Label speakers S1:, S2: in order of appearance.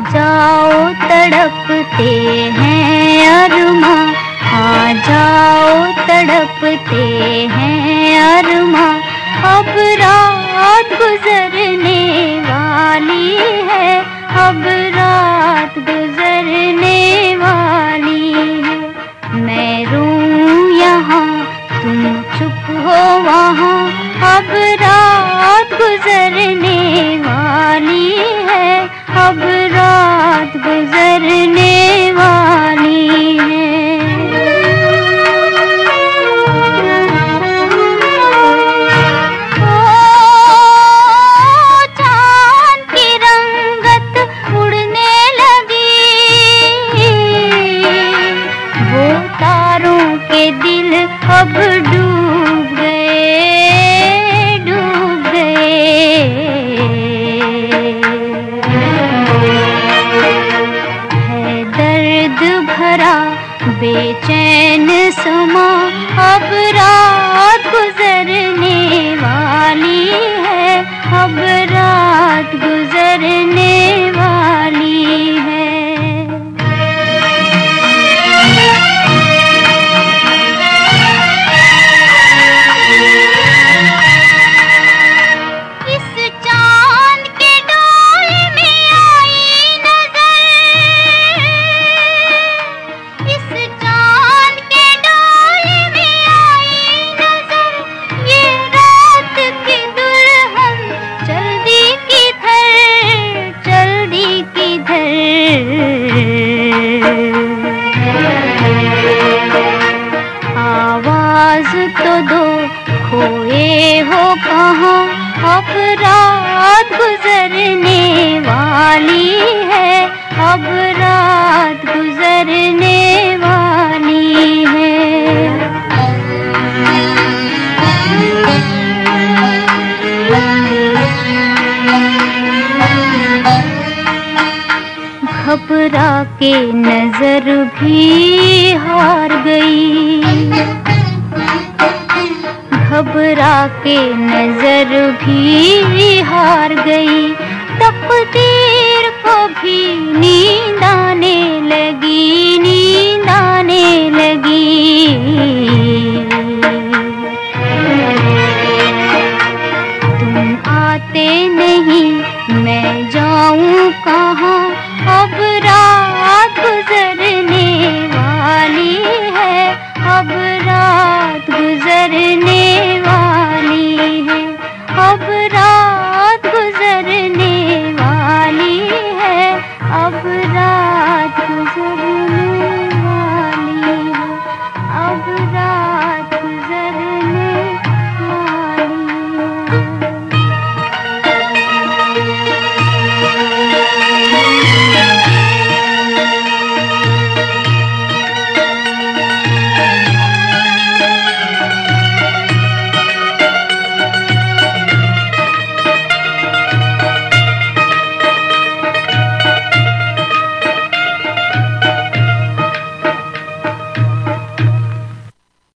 S1: जाओ, तड़पते हैं अरमा। आ जाओ, तड़पते हैं अरमा। अब रात गुजरने वाली है। अब रात गुजरने वाली है। मैं रू यहाँ, तुम चुप हो वहाँ। अब रात गुजरने वाली है। अब रात गुजरने बेचैन समा अब रात वाली है, अब रात गुजरने वाली है। घबरा के नज़र भी हार गई। घबरा के नज़र भी हार गई। तकदीर को भी नींद आने लगी नींद आने लगी। तुम आते